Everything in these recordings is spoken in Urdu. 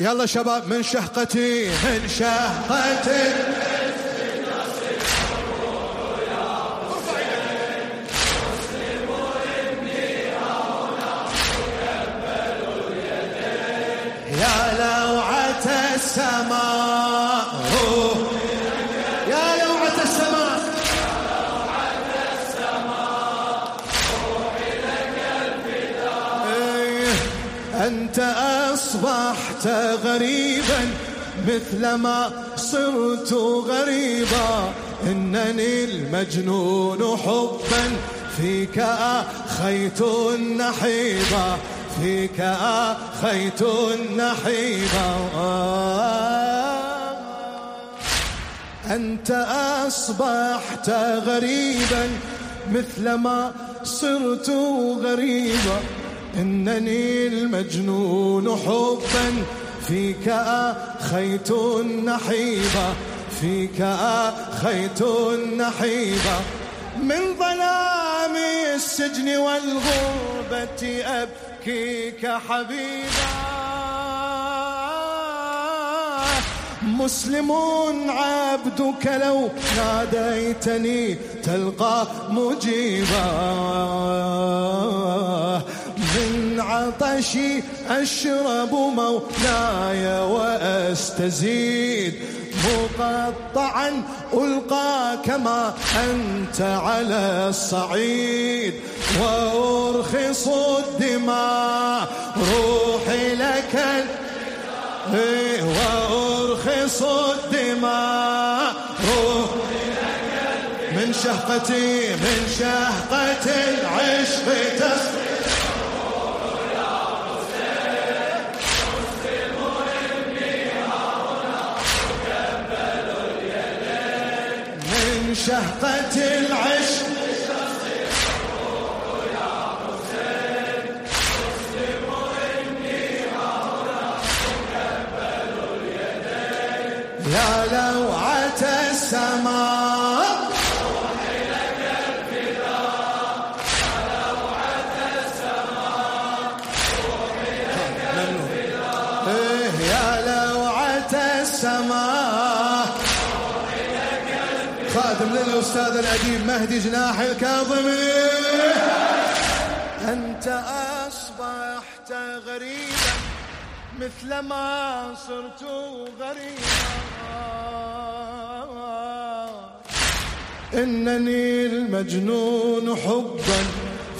يلا شباب من شهقتي من شهقتي. يا لوعة السماء. أصبحت غريبا مثلما صرت غريبا. إنني المجنون حبا. فيك أخيت النحيبا. فيك أخيت النحيبا. أنت أصبحت غريبا مثلما صرت غريبا. إنني المجنون حبا. فيك أخيت النحيبا فيك أخيت النحيبا من ظلام السجن والغربة أبكيك حبيبا. مسلم عبدك لو ناديتني تلقى مجيبا. من عطشي أشرب مولاي وأستزيد. مقطعا ألقى كما أنت على الصعيد. وأرخص الدماء روحي لك. وأرخص الدماء روحي من شهقتي من شهقة العشق تصفي شهقة العين. للأستاذ الأديب مهدي جناح الكاظمي أنت أصبحت غريبا مثلما صرت غريبا. إنني المجنون حبا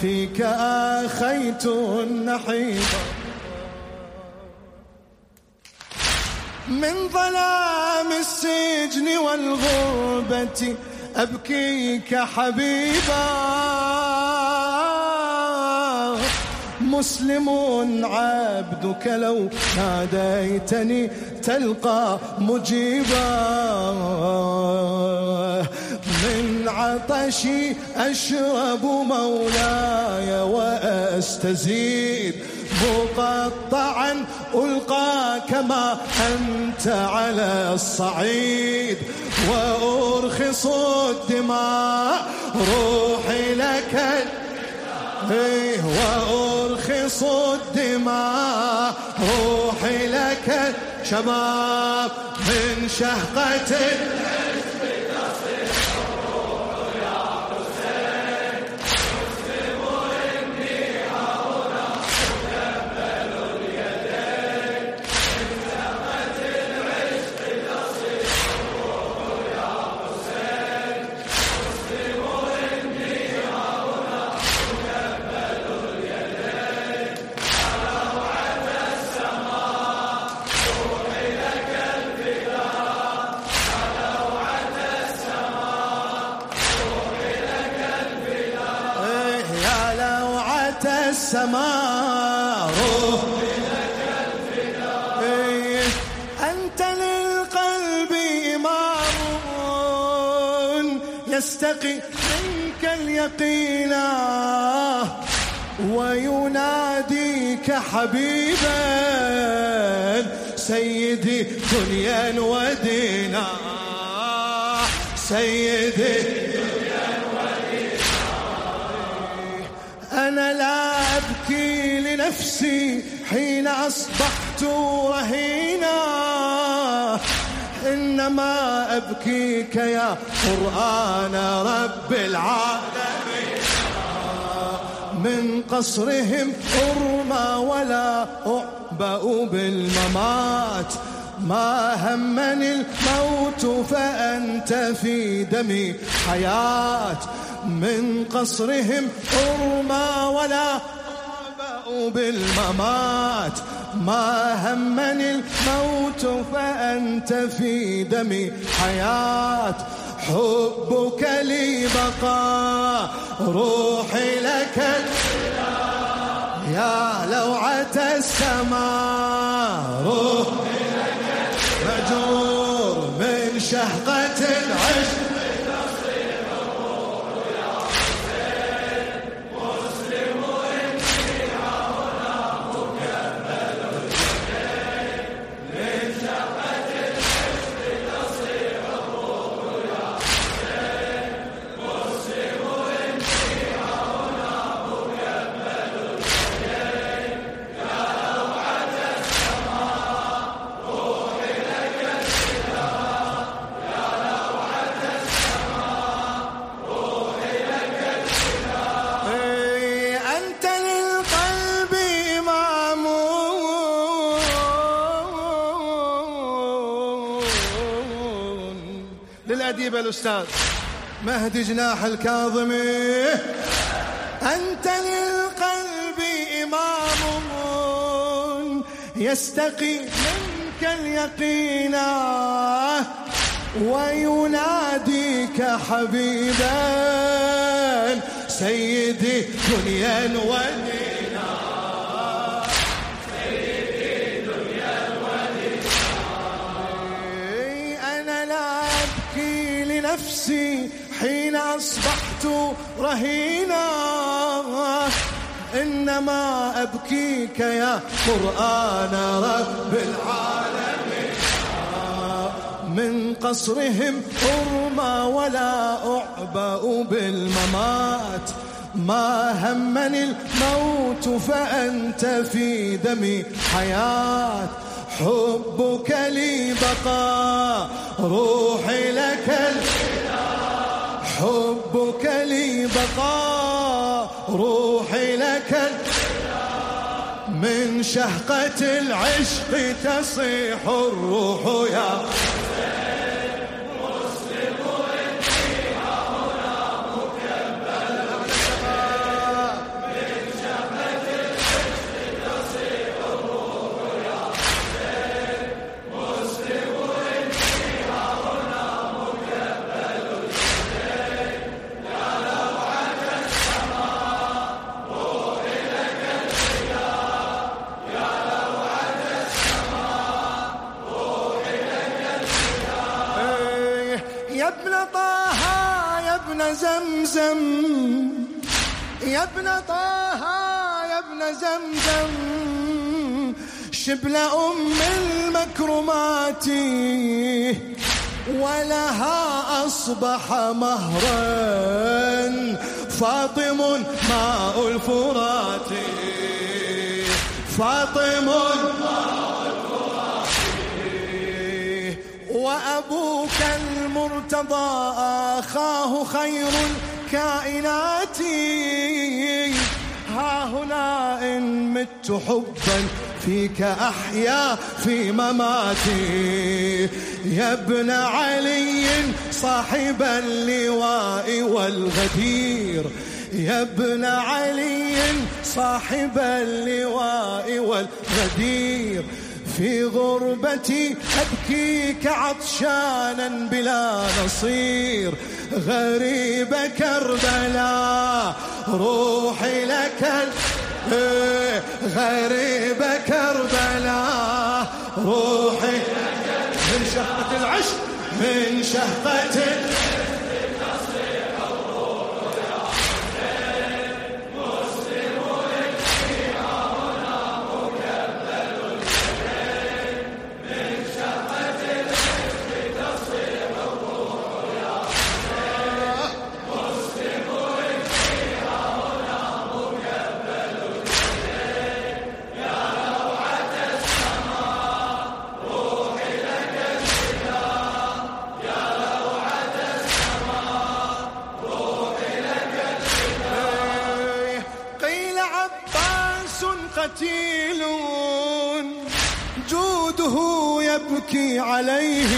فيك آخيت النحيبا من ظلام السجن والغربة أبكيك حبيبا. مسلم عبدك لو ناديتني تلقى مجيبا. من عطشي أشرب مولاي وأستزيد. مقطعا ألقى كما أنت على الصعيد. وأرخص الدماء روحي لك إيه وأرخص الدماء روحي لك شباب من شهقة السماء. روح إيه أنت للقلب إمام يستقي منك اليقين ويناديك حبيبا سيدي دنيا ودينا. سيدي أنا لا أبكي لنفسي حين أصبحت رهينا. إنما أبكيك يا قرآن رب العالمين. من قصرهم أرمى ولا أعبأ بالممات. ما همني الموت فأنت في دمي. حياة من قصرهم أرمى ولا أعبأ بالممات. ما همني الموت فأنت في دمي. حياة، حبك لي بقاء روحي لك يا لوعة السماء. روحي مجور للأديب الأستاذ مهدي جناح الكاظمي أنت للقلب إمام. يستقي منك اليقين. ويناديك حبيبا. سيدي دنيا ودينا أبكي لنفسي حين أصبحت رهينا. إنما أبكيك يا قرآن رب العالمين. من قصرهم أرمى ولا أعبأ بالممات. ما همني الموت فأنت في دمي حياة حبك لي بقى روحي لك حبك لي بقى روحي لك من شهقة العشق تصيح الروح يا ابن طه يا ابن زمزم، شبل أم المكرمات، ولها أصبح مهرا، فاطم ماء الفرات. فاطم ماء وأبوك المرتضى أخاه خير الكائنات. ها إن مت حبا فيك أحيا في مماتي يا ابن علي صاحب اللواء والغدير يا ابن علي صاحب اللواء والغدير في غربتي أبكيك عطشانا بلا نصير غريب كربلاء روحي لك ال... غريب كربلاء روحي من شهقة العشق من شهقة العشق قتيلون جوده يبكي عليه.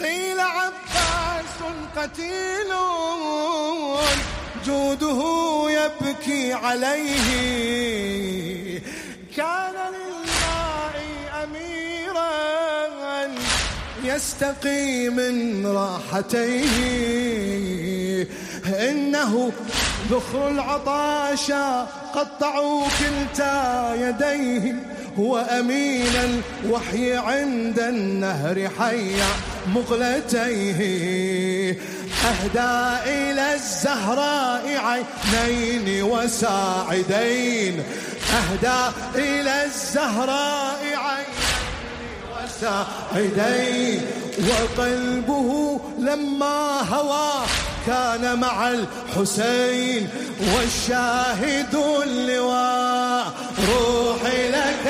قيل عباس قتيلون. جوده يبكي عليه. كان للماء أميرا يستقي من راحتيه. إنه ذخر العطاشا قطعوا كلتا يديه هو أمين الوحي عند النهر حيا مغلتيه أهدى إلى الزهراء عينين وساعدين. أهدى إلى الزهراء عينين وساعدين. وقلبه لما هوى كان مع الحسين والشاهد اللواء. روحي لك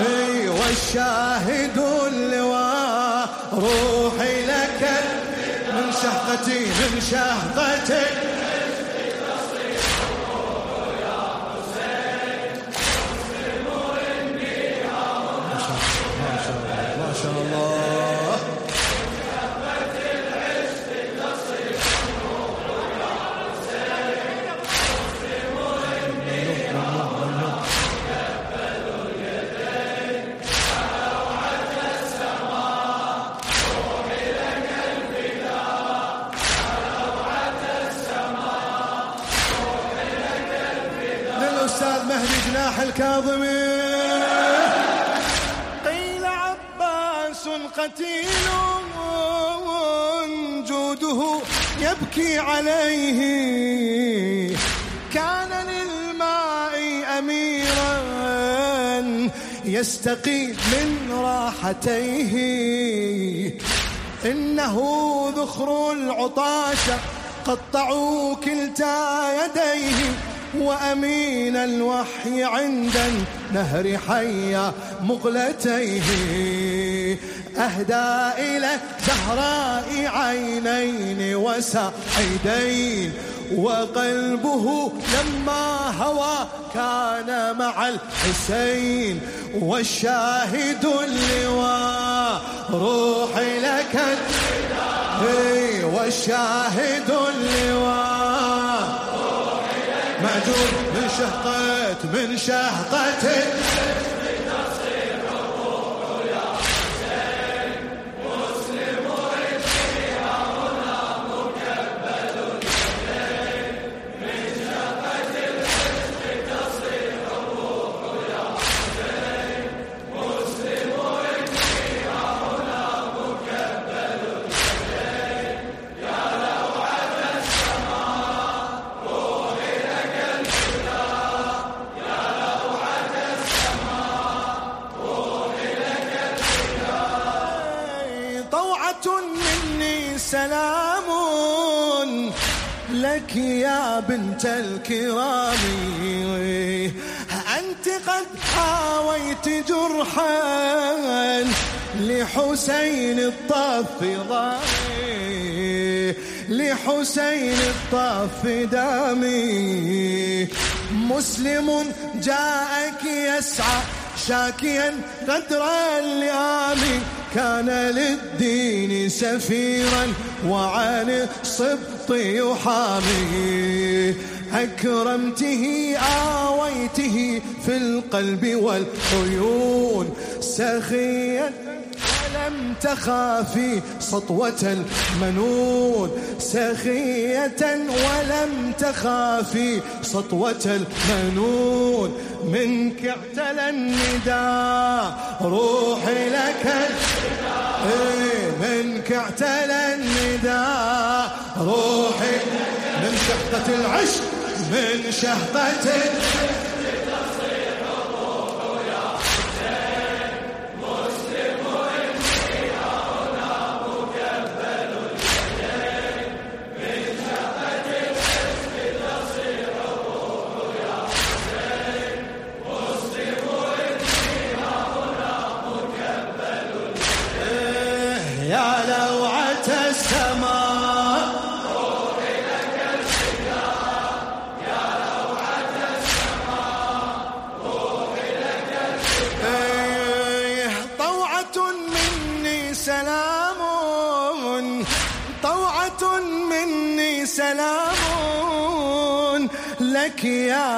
اي والشاهد اللواء. روحي لك الفداء من شهقتي من شهقتي جناح الكاظمين قيل عباس قتيل جوده يبكي عليه. كان للماء أميرا يستقي من راحتيه. إنه ذخر العطاشة قطعوا كلتا يديه. وأمين الوحي عند النهر حيا مغلتيه أهدى إلى زهراء عينين وسعيدين. وقلبه لما هوى كان مع الحسين. والشاهد اللواء روحي لك والشاهد اللواء معجون من شهقة لك يا بنت الكرام. أنت قد حاويت جرحا لحسين الطف لحسين الطف دامي مسلم جاءك يسعى شاكيا قدر اللئام كان للدين سفيرا وعن الصبط يحامي أكرمته، آويته في القلب والعيون، سخيا ولم تخافي سطوة المنون سخية ولم تخافي سطوة المنون منك اعتلى النداء، روحي لك منك اعتلى النداء، روحي من شهقة العشق، من شهقة العشق.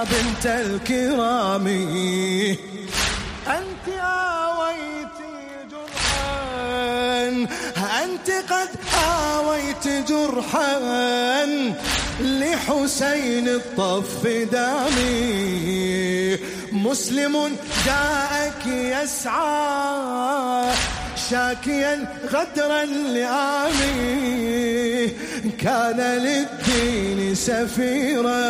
يا بنت الكرام. أنت آويت جرحا. أنت قد آويت جرحا. لحسين الطف دامي. مسلم جاءك يسعى. شاكيا غدرا لآمي. كان للدين سفيرا.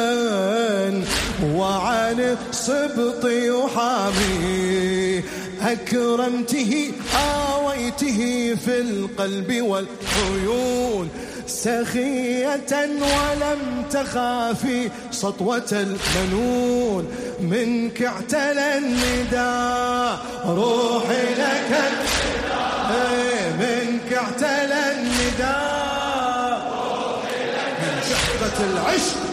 وعن سبط يحامي أكرمته، آويته في القلب والعيون. سخية ولم تخافي سطوة المنون. منك اعتلى النداء روحي لك منك اعتلى النداء. روحي لك من شحقة العشق.